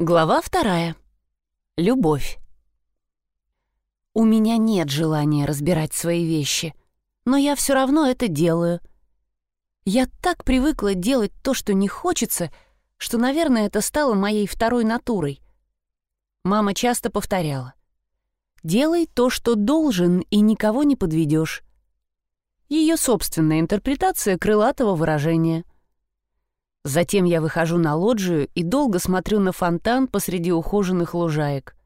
Глава вторая. Любовь. У меня нет желания разбирать свои вещи, но я все равно это делаю. Я так привыкла делать то, что не хочется, что, наверное, это стало моей второй натурой. Мама часто повторяла. «Делай то, что должен, и никого не подведешь». Ее собственная интерпретация крылатого выражения — Затем я выхожу на лоджию и долго смотрю на фонтан посреди ухоженных лужаек.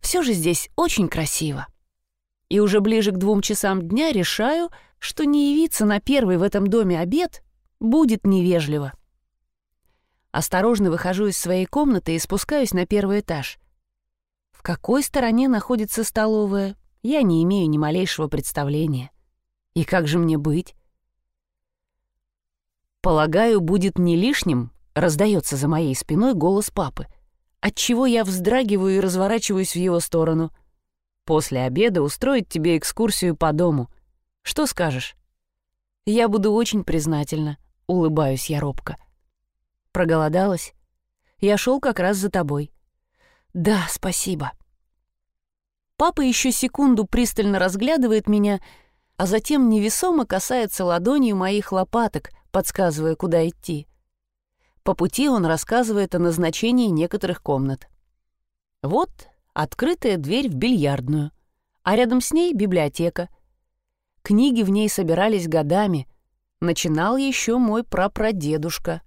Все же здесь очень красиво. И уже ближе к двум часам дня решаю, что не явиться на первый в этом доме обед будет невежливо. Осторожно выхожу из своей комнаты и спускаюсь на первый этаж. В какой стороне находится столовая, я не имею ни малейшего представления. И как же мне быть? «Полагаю, будет не лишним», — раздается за моей спиной голос папы, отчего я вздрагиваю и разворачиваюсь в его сторону. «После обеда устроить тебе экскурсию по дому. Что скажешь?» «Я буду очень признательна», — улыбаюсь я робко. «Проголодалась? Я шел как раз за тобой». «Да, спасибо». Папа еще секунду пристально разглядывает меня, а затем невесомо касается ладонью моих лопаток — подсказывая, куда идти. По пути он рассказывает о назначении некоторых комнат. Вот открытая дверь в бильярдную, а рядом с ней библиотека. Книги в ней собирались годами. Начинал еще мой прапрадедушка.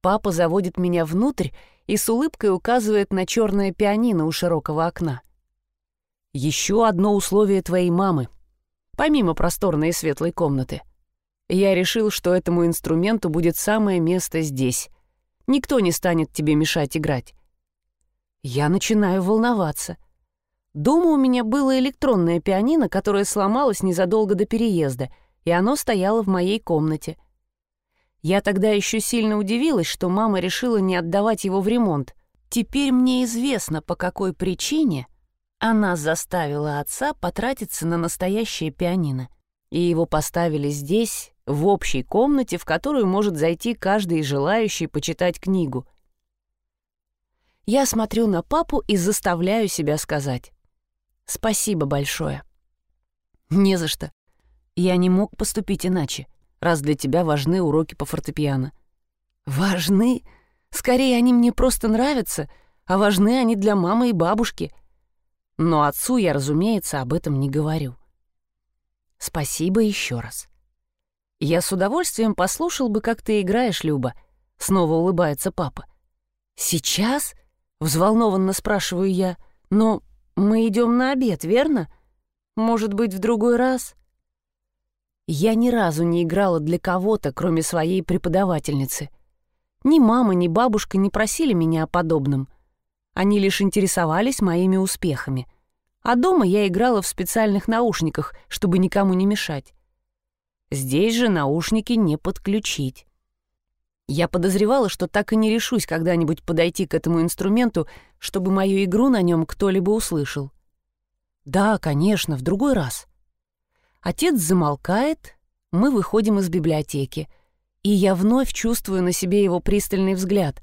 Папа заводит меня внутрь и с улыбкой указывает на черное пианино у широкого окна. Еще одно условие твоей мамы, помимо просторной и светлой комнаты. Я решил, что этому инструменту будет самое место здесь. Никто не станет тебе мешать играть. Я начинаю волноваться. Дома у меня было электронное пианино, которое сломалось незадолго до переезда, и оно стояло в моей комнате. Я тогда еще сильно удивилась, что мама решила не отдавать его в ремонт. Теперь мне известно, по какой причине она заставила отца потратиться на настоящее пианино. И его поставили здесь, в общей комнате, в которую может зайти каждый желающий почитать книгу. Я смотрю на папу и заставляю себя сказать «Спасибо большое». «Не за что. Я не мог поступить иначе, раз для тебя важны уроки по фортепиано». «Важны? Скорее, они мне просто нравятся, а важны они для мамы и бабушки». Но отцу я, разумеется, об этом не говорю. Спасибо еще раз. «Я с удовольствием послушал бы, как ты играешь, Люба», — снова улыбается папа. «Сейчас?» — взволнованно спрашиваю я. «Но мы идем на обед, верно? Может быть, в другой раз?» Я ни разу не играла для кого-то, кроме своей преподавательницы. Ни мама, ни бабушка не просили меня о подобном. Они лишь интересовались моими успехами. А дома я играла в специальных наушниках, чтобы никому не мешать. Здесь же наушники не подключить. Я подозревала, что так и не решусь когда-нибудь подойти к этому инструменту, чтобы мою игру на нем кто-либо услышал. Да, конечно, в другой раз. Отец замолкает, мы выходим из библиотеки, и я вновь чувствую на себе его пристальный взгляд,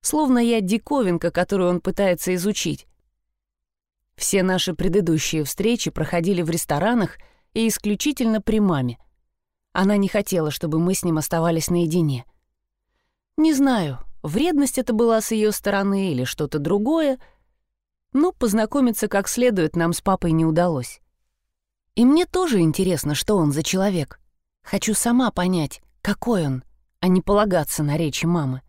словно я диковинка, которую он пытается изучить. Все наши предыдущие встречи проходили в ресторанах и исключительно при маме. Она не хотела, чтобы мы с ним оставались наедине. Не знаю, вредность это была с ее стороны или что-то другое, но познакомиться как следует нам с папой не удалось. И мне тоже интересно, что он за человек. Хочу сама понять, какой он, а не полагаться на речи мамы.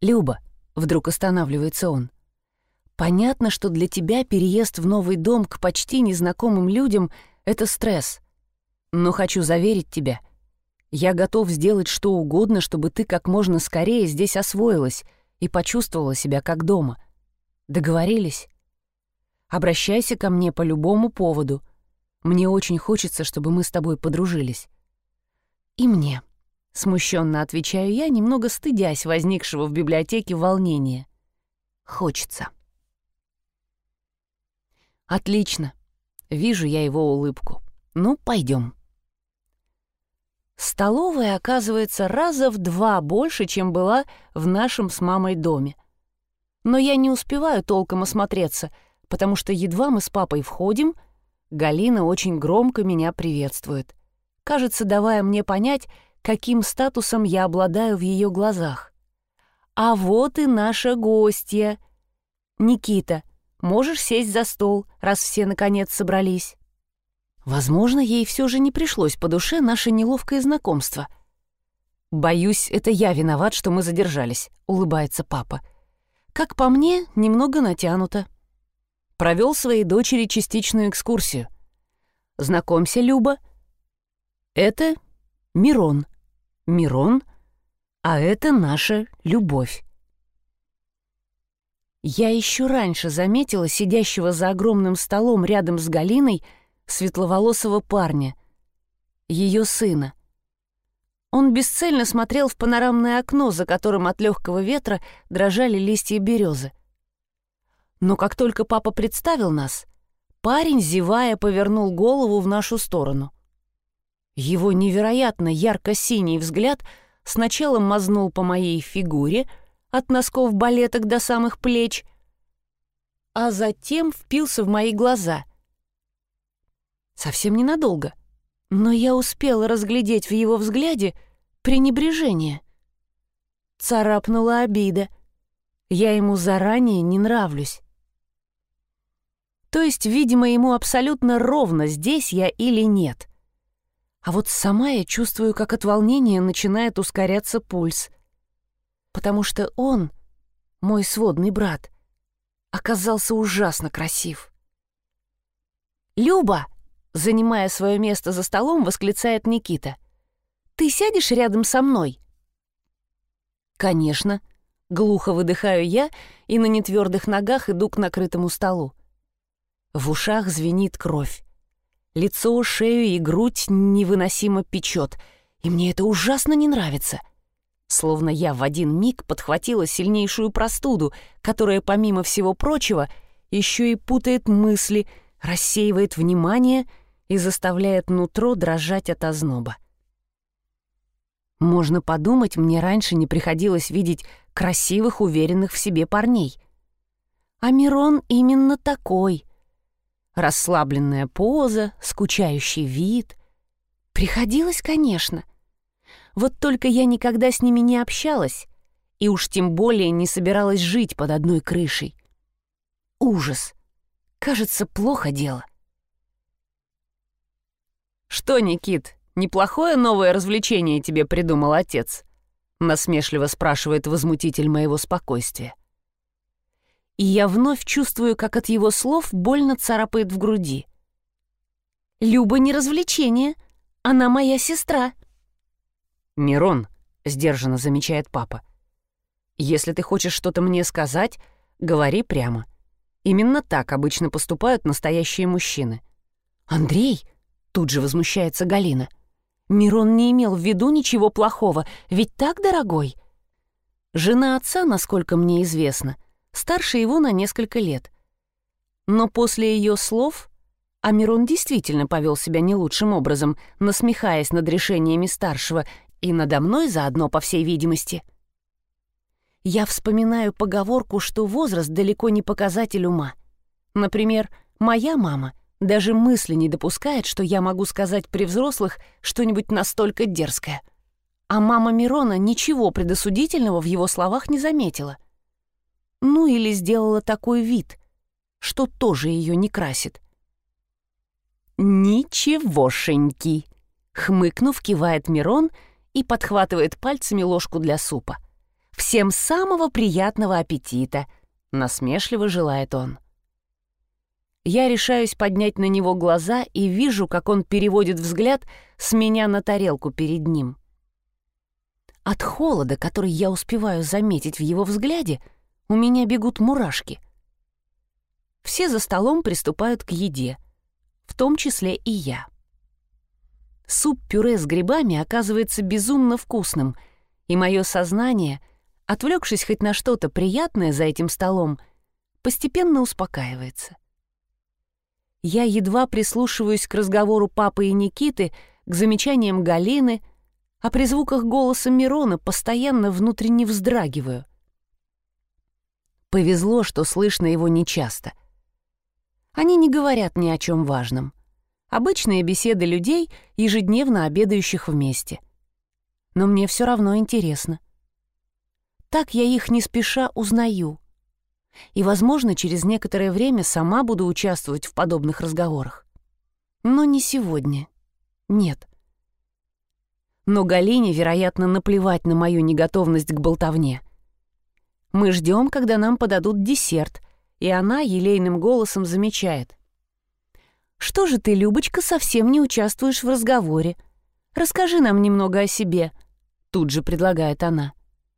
«Люба», — вдруг останавливается он, — «понятно, что для тебя переезд в новый дом к почти незнакомым людям — это стресс. Но хочу заверить тебя, я готов сделать что угодно, чтобы ты как можно скорее здесь освоилась и почувствовала себя как дома. Договорились? Обращайся ко мне по любому поводу. Мне очень хочется, чтобы мы с тобой подружились. И мне. Смущенно отвечаю я, немного стыдясь возникшего в библиотеке волнения. Хочется. Отлично. Вижу я его улыбку. Ну, пойдем. Столовая оказывается раза в два больше, чем была в нашем с мамой доме. Но я не успеваю толком осмотреться, потому что едва мы с папой входим, Галина очень громко меня приветствует. Кажется, давая мне понять, каким статусом я обладаю в ее глазах. А вот и наша гостья. Никита, можешь сесть за стол, раз все наконец собрались. Возможно, ей все же не пришлось по душе наше неловкое знакомство. «Боюсь, это я виноват, что мы задержались», — улыбается папа. «Как по мне, немного натянуто». Провел своей дочери частичную экскурсию. «Знакомься, Люба. Это Мирон. Мирон, а это наша любовь». Я еще раньше заметила сидящего за огромным столом рядом с Галиной — светловолосого парня, ее сына. Он бесцельно смотрел в панорамное окно, за которым от легкого ветра дрожали листья березы. Но как только папа представил нас, парень, зевая, повернул голову в нашу сторону. Его невероятно ярко-синий взгляд сначала мазнул по моей фигуре, от носков балеток до самых плеч, а затем впился в мои глаза — Совсем ненадолго. Но я успела разглядеть в его взгляде пренебрежение. Царапнула обида. Я ему заранее не нравлюсь. То есть, видимо, ему абсолютно ровно, здесь я или нет. А вот сама я чувствую, как от волнения начинает ускоряться пульс. Потому что он, мой сводный брат, оказался ужасно красив. «Люба!» Занимая свое место за столом, восклицает Никита. «Ты сядешь рядом со мной?» «Конечно». Глухо выдыхаю я и на нетвердых ногах иду к накрытому столу. В ушах звенит кровь. Лицо, шею и грудь невыносимо печет, и мне это ужасно не нравится. Словно я в один миг подхватила сильнейшую простуду, которая, помимо всего прочего, еще и путает мысли, рассеивает внимание — и заставляет нутро дрожать от озноба. Можно подумать, мне раньше не приходилось видеть красивых, уверенных в себе парней. А Мирон именно такой. Расслабленная поза, скучающий вид. Приходилось, конечно. Вот только я никогда с ними не общалась, и уж тем более не собиралась жить под одной крышей. Ужас. Кажется, плохо дело. «Что, Никит, неплохое новое развлечение тебе придумал отец?» — насмешливо спрашивает возмутитель моего спокойствия. И я вновь чувствую, как от его слов больно царапает в груди. «Люба не развлечение, она моя сестра». «Мирон», — сдержанно замечает папа, — «если ты хочешь что-то мне сказать, говори прямо. Именно так обычно поступают настоящие мужчины». «Андрей!» Тут же возмущается Галина. Мирон не имел в виду ничего плохого, ведь так, дорогой? Жена отца, насколько мне известно, старше его на несколько лет. Но после ее слов а Мирон действительно повел себя не лучшим образом, насмехаясь над решениями старшего и надо мной заодно, по всей видимости. Я вспоминаю поговорку, что возраст далеко не показатель ума. Например, моя мама даже мысли не допускает, что я могу сказать при взрослых что-нибудь настолько дерзкое. А мама Мирона ничего предосудительного в его словах не заметила. Ну или сделала такой вид, что тоже ее не красит. «Ничегошеньки!» — хмыкнув, кивает Мирон и подхватывает пальцами ложку для супа. «Всем самого приятного аппетита!» — насмешливо желает он. — я решаюсь поднять на него глаза и вижу, как он переводит взгляд с меня на тарелку перед ним. От холода, который я успеваю заметить в его взгляде, у меня бегут мурашки. Все за столом приступают к еде, в том числе и я. Суп-пюре с грибами оказывается безумно вкусным, и мое сознание, отвлекшись хоть на что-то приятное за этим столом, постепенно успокаивается. Я едва прислушиваюсь к разговору папы и Никиты, к замечаниям Галины, а при звуках голоса Мирона постоянно внутренне вздрагиваю. Повезло, что слышно его нечасто. Они не говорят ни о чем важном. Обычные беседы людей, ежедневно обедающих вместе. Но мне все равно интересно. Так я их не спеша узнаю. И, возможно, через некоторое время сама буду участвовать в подобных разговорах. Но не сегодня. Нет. Но Галине, вероятно, наплевать на мою неготовность к болтовне. Мы ждем, когда нам подадут десерт, и она елейным голосом замечает. «Что же ты, Любочка, совсем не участвуешь в разговоре? Расскажи нам немного о себе», — тут же предлагает она.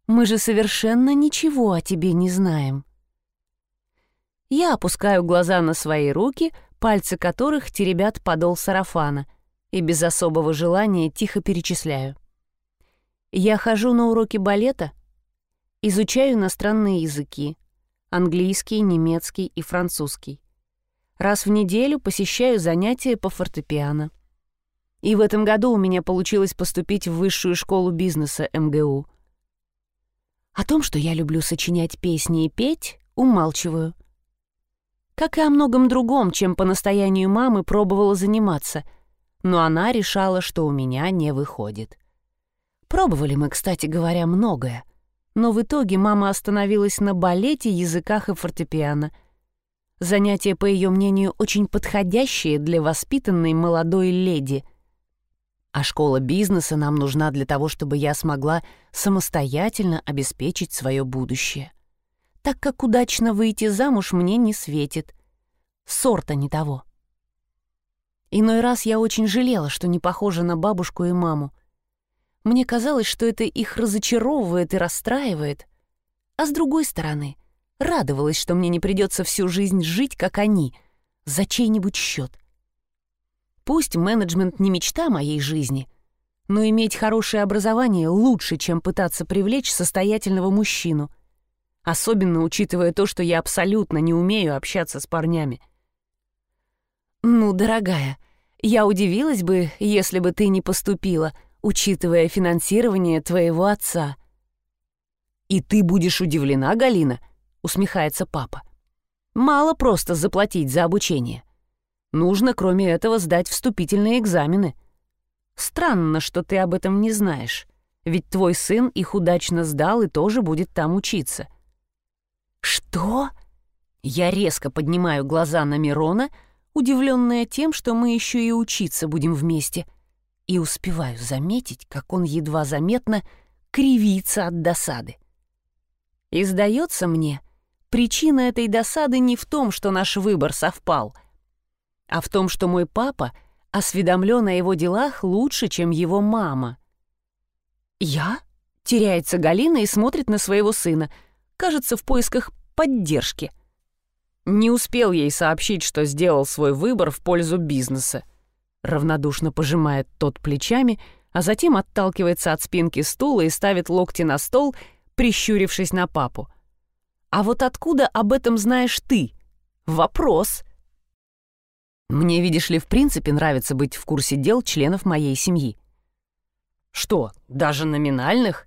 «Мы же совершенно ничего о тебе не знаем». Я опускаю глаза на свои руки, пальцы которых теребят подол сарафана, и без особого желания тихо перечисляю. Я хожу на уроки балета, изучаю иностранные языки, английский, немецкий и французский. Раз в неделю посещаю занятия по фортепиано. И в этом году у меня получилось поступить в высшую школу бизнеса МГУ. О том, что я люблю сочинять песни и петь, умалчиваю. Как и о многом другом, чем по настоянию мамы пробовала заниматься, но она решала, что у меня не выходит. Пробовали мы, кстати говоря, многое, но в итоге мама остановилась на балете, языках и фортепиано — Занятие, по ее мнению, очень подходящее для воспитанной молодой леди. А школа бизнеса нам нужна для того, чтобы я смогла самостоятельно обеспечить свое будущее. Так как удачно выйти замуж мне не светит. Сорта не того. Иной раз я очень жалела, что не похожа на бабушку и маму. Мне казалось, что это их разочаровывает и расстраивает. А с другой стороны, Радовалась, что мне не придется всю жизнь жить, как они, за чей-нибудь счет. Пусть менеджмент не мечта моей жизни, но иметь хорошее образование лучше, чем пытаться привлечь состоятельного мужчину, особенно учитывая то, что я абсолютно не умею общаться с парнями. «Ну, дорогая, я удивилась бы, если бы ты не поступила, учитывая финансирование твоего отца». «И ты будешь удивлена, Галина?» — усмехается папа. «Мало просто заплатить за обучение. Нужно, кроме этого, сдать вступительные экзамены. Странно, что ты об этом не знаешь, ведь твой сын их удачно сдал и тоже будет там учиться». «Что?» Я резко поднимаю глаза на Мирона, удивленная тем, что мы еще и учиться будем вместе, и успеваю заметить, как он едва заметно кривится от досады. И сдается мне — Причина этой досады не в том, что наш выбор совпал, а в том, что мой папа осведомлен о его делах лучше, чем его мама. «Я?» — теряется Галина и смотрит на своего сына, кажется, в поисках поддержки. Не успел ей сообщить, что сделал свой выбор в пользу бизнеса. Равнодушно пожимает тот плечами, а затем отталкивается от спинки стула и ставит локти на стол, прищурившись на папу — а вот откуда об этом знаешь ты? Вопрос. Мне, видишь ли, в принципе нравится быть в курсе дел членов моей семьи. Что, даже номинальных?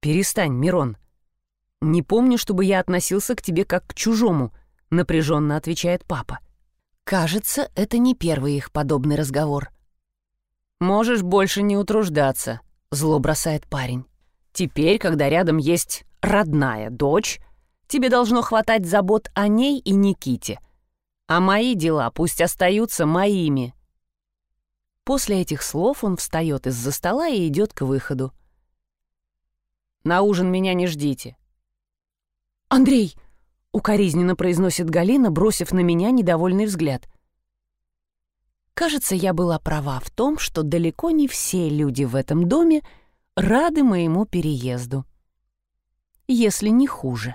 Перестань, Мирон. Не помню, чтобы я относился к тебе как к чужому, напряженно отвечает папа. Кажется, это не первый их подобный разговор. Можешь больше не утруждаться, зло бросает парень. Теперь, когда рядом есть родная дочь, тебе должно хватать забот о ней и Никите. А мои дела пусть остаются моими». После этих слов он встает из-за стола и идет к выходу. «На ужин меня не ждите». «Андрей!» — укоризненно произносит Галина, бросив на меня недовольный взгляд. Кажется, я была права в том, что далеко не все люди в этом доме рады моему переезду если не хуже.